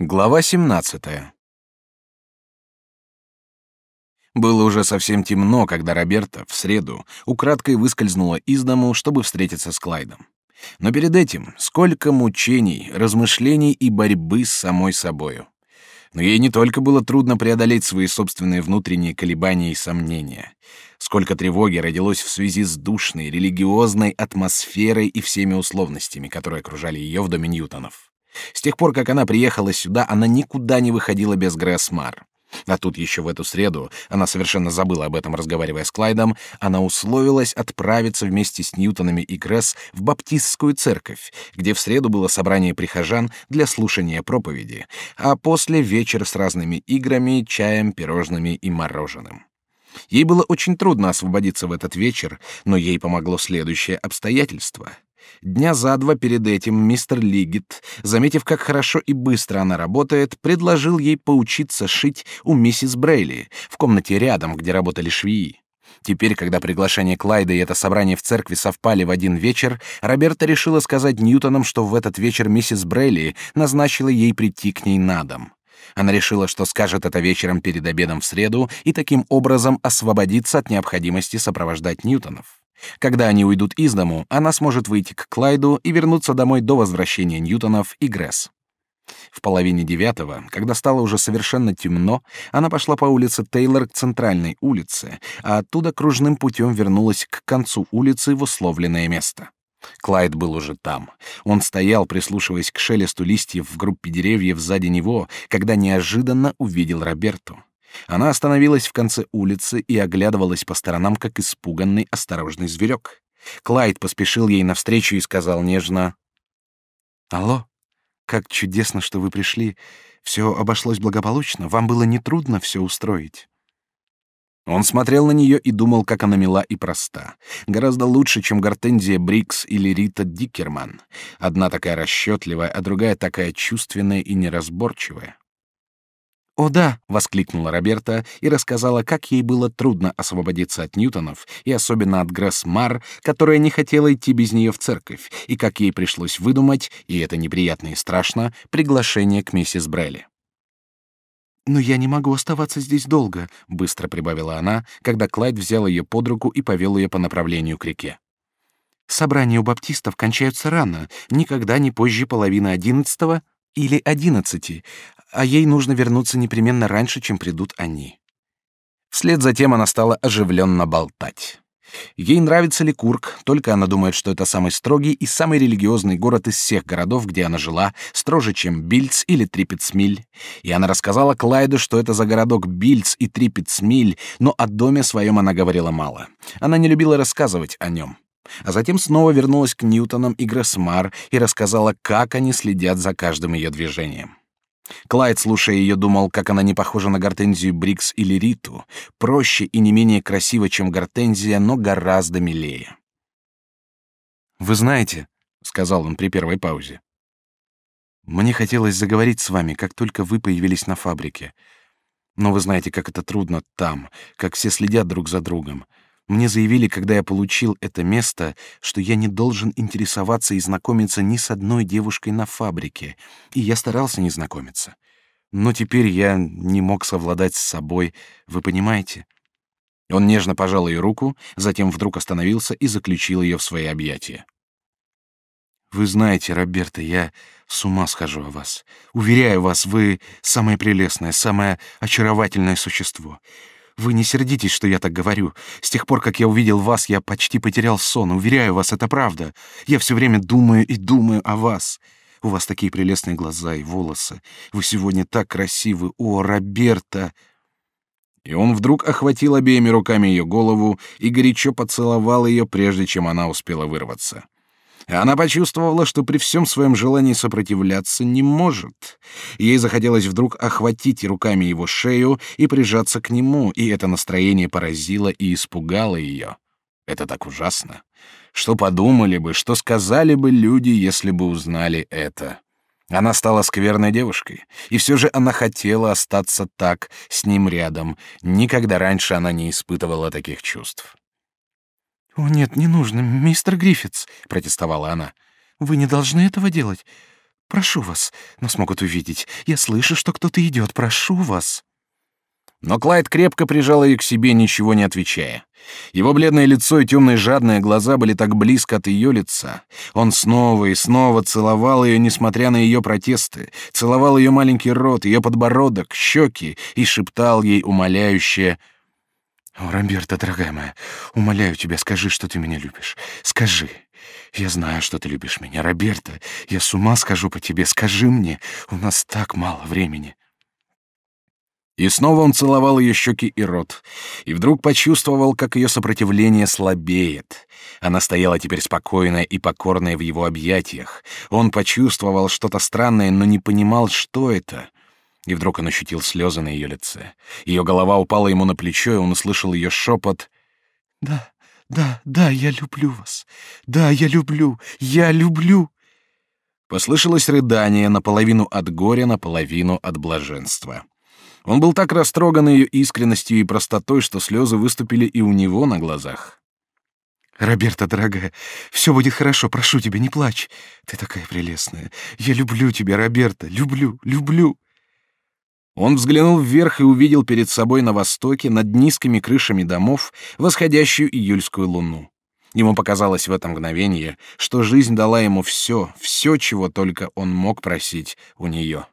Глава 17. Было уже совсем темно, когда Роберта в среду украдкой выскользнула из дому, чтобы встретиться с Клайдом. Но перед этим сколько мучений, размышлений и борьбы с самой собою. Но ей не только было трудно преодолеть свои собственные внутренние колебания и сомнения. Сколько тревоги родилось в связи с душной, религиозной атмосферой и всеми условностями, которые окружали ее в доме Ньютонов. С тех пор, как она приехала сюда, она никуда не выходила без Грэсмар. А тут еще в эту среду, она совершенно забыла об этом, разговаривая с Клайдом, она условилась отправиться вместе с Ньютонами и Гресс в баптистскую церковь, где в среду было собрание прихожан для слушания проповеди, а после вечер с разными играми, чаем, пирожными и мороженым. Ей было очень трудно освободиться в этот вечер, но ей помогло следующее обстоятельство — Дня за два перед этим мистер Лигит, заметив, как хорошо и быстро она работает, предложил ей поучиться шить у миссис Брейли в комнате рядом, где работали швеи. Теперь, когда приглашение Клайда и это собрание в церкви совпали в один вечер, Роберта решила сказать Ньютонам, что в этот вечер миссис Брейли назначила ей прийти к ней на дом. Она решила, что скажет это вечером перед обедом в среду и таким образом освободиться от необходимости сопровождать Ньютонов. Когда они уйдут из дому, она сможет выйти к Клайду и вернуться домой до возвращения Ньютонов и Гресс. В половине девятого, когда стало уже совершенно темно, она пошла по улице Тейлор к центральной улице, а оттуда кружным путем вернулась к концу улицы в условленное место. Клайд был уже там. Он стоял, прислушиваясь к шелесту листьев в группе деревьев сзади него, когда неожиданно увидел Роберту. Она остановилась в конце улицы и оглядывалась по сторонам, как испуганный осторожный зверек. Клайд поспешил ей навстречу и сказал нежно: "Алло, как чудесно, что вы пришли. Все обошлось благополучно. Вам было нетрудно все устроить". Он смотрел на нее и думал, как она мила и проста. Гораздо лучше, чем Гортензия Брикс или Рита Дикерман. Одна такая расчетливая, а другая такая чувственная и неразборчивая. «О да!» — воскликнула Роберта и рассказала, как ей было трудно освободиться от Ньютонов, и особенно от Гресс Мар, которая не хотела идти без нее в церковь, и как ей пришлось выдумать, и это неприятно и страшно, приглашение к миссис Брелли. «Но я не могу оставаться здесь долго», — быстро прибавила она, когда Клайд взял ее под руку и повел ее по направлению к реке. «Собрания у баптистов кончаются рано, никогда не позже половины одиннадцатого или одиннадцати, а ей нужно вернуться непременно раньше, чем придут они. Вслед за тем она стала оживленно болтать. Ей нравится Ликург, только она думает, что это самый строгий и самый религиозный город из всех городов, где она жила, строже, чем Бильц или Трипецмиль. И она рассказала Клайду, что это за городок Бильц и Трипецмиль, но о доме своем она говорила мало. Она не любила рассказывать о нем. А затем снова вернулась к Ньютонам и Грессмар и рассказала, как они следят за каждым ее движением. Клайд, слушая ее, думал, как она не похожа на Гортензию Брикс или Риту, проще и не менее красиво, чем Гортензия, но гораздо милее. «Вы знаете», — сказал он при первой паузе, — «мне хотелось заговорить с вами, как только вы появились на фабрике. Но вы знаете, как это трудно там, как все следят друг за другом. Мне заявили, когда я получил это место, что я не должен интересоваться и знакомиться ни с одной девушкой на фабрике, и я старался не знакомиться. Но теперь я не мог совладать с собой, вы понимаете? Он нежно пожал ее руку, затем вдруг остановился и заключил ее в свои объятия. Вы знаете, Роберта, я с ума схожу о вас. Уверяю вас, вы самое прелестное, самое очаровательное существо. Вы не сердитесь, что я так говорю. С тех пор, как я увидел вас, я почти потерял сон. Уверяю вас, это правда. Я все время думаю и думаю о вас. У вас такие прелестные глаза и волосы. Вы сегодня так красивы. О, Роберта!» И он вдруг охватил обеими руками ее голову и горячо поцеловал ее, прежде чем она успела вырваться. Она почувствовала, что при всем своем желании сопротивляться не может. Ей захотелось вдруг охватить руками его шею и прижаться к нему, и это настроение поразило и испугало ее. Это так ужасно. Что подумали бы, что сказали бы люди, если бы узнали это? Она стала скверной девушкой, и все же она хотела остаться так, с ним рядом. Никогда раньше она не испытывала таких чувств. «О, нет, не нужно, мистер Гриффитс», — протестовала она. «Вы не должны этого делать. Прошу вас, нас могут увидеть. Я слышу, что кто-то идет. Прошу вас». Но Клайд крепко прижал ее к себе, ничего не отвечая. Его бледное лицо и темные жадные глаза были так близко от ее лица. Он снова и снова целовал ее, несмотря на ее протесты, целовал ее маленький рот, ее подбородок, щеки и шептал ей умоляюще «О, Роберта, дорогая моя, умоляю тебя, скажи, что ты меня любишь. Скажи. Я знаю, что ты любишь меня, Роберта. Я с ума скажу по тебе. Скажи мне. У нас так мало времени». И снова он целовал ее щеки и рот, и вдруг почувствовал, как ее сопротивление слабеет. Она стояла теперь спокойная и покорная в его объятиях. Он почувствовал что-то странное, но не понимал, что это. И вдруг он ощутил слезы на ее лице. Ее голова упала ему на плечо, и он услышал ее шепот. «Да, да, да, я люблю вас. Да, я люблю, я люблю». Послышалось рыдание наполовину от горя, наполовину от блаженства. Он был так растроган ее искренностью и простотой, что слезы выступили и у него на глазах. «Роберта, дорогая, все будет хорошо, прошу тебя, не плачь. Ты такая прелестная. Я люблю тебя, Роберта, люблю, люблю». Он взглянул вверх и увидел перед собой на востоке, над низкими крышами домов, восходящую июльскую луну. Ему показалось в это мгновение, что жизнь дала ему все, все, чего только он мог просить у нее.